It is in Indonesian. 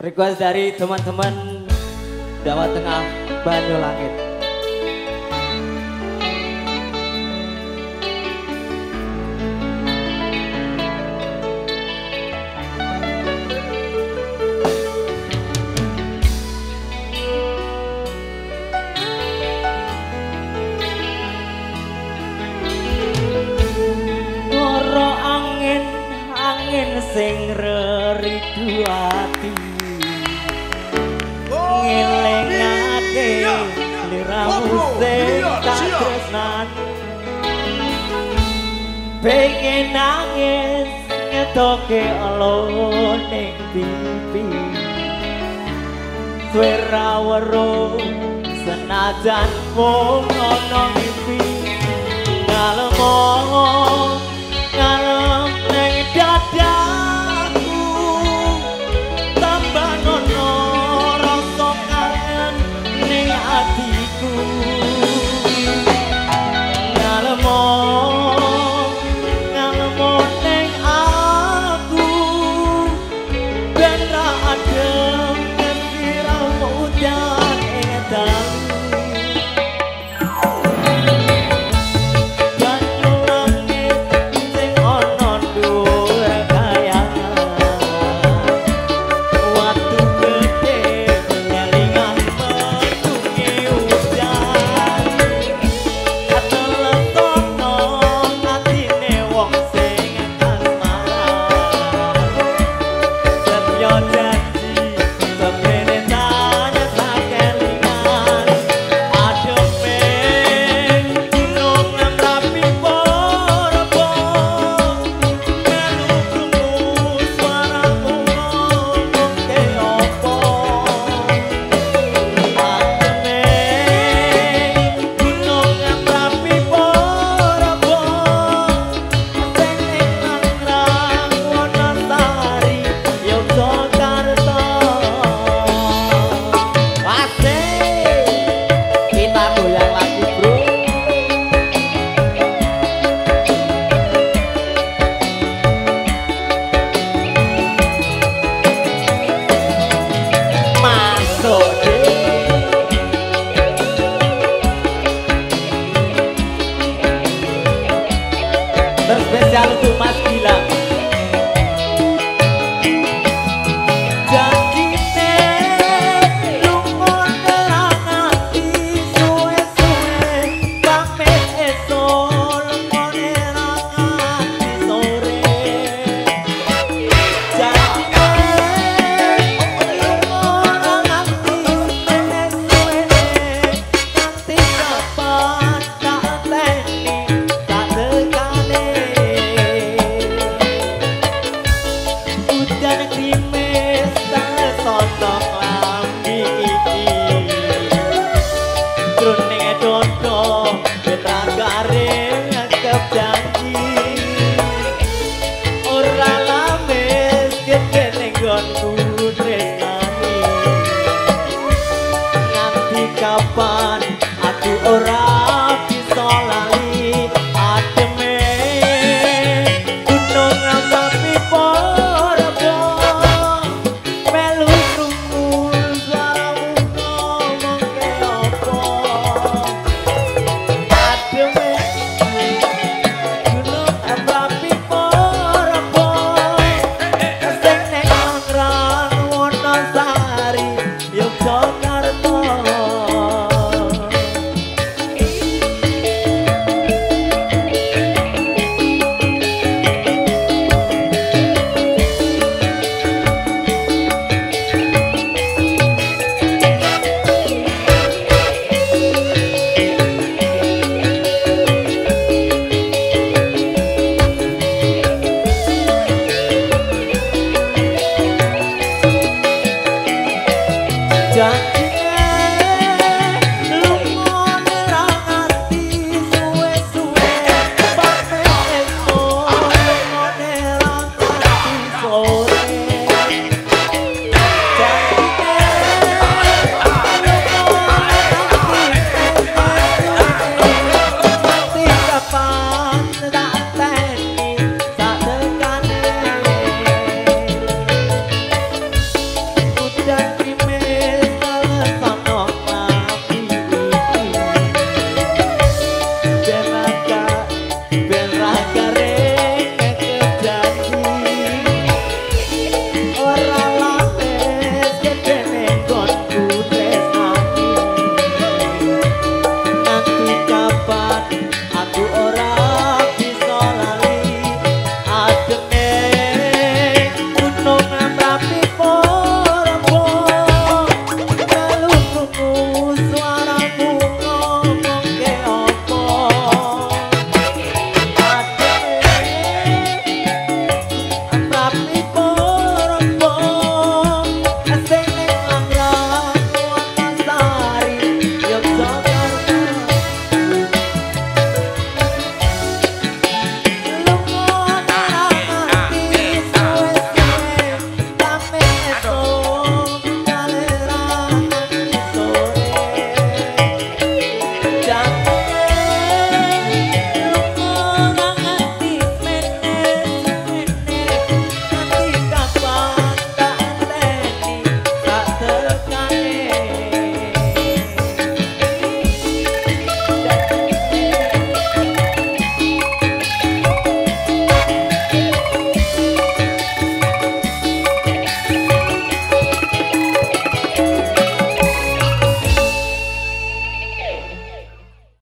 Request dari teman-teman Jawa Tengah Banyulangit. sing reriduan pengen nangis ngetoke aloning pipi suara waro senajan mung ana mimpi. Dalem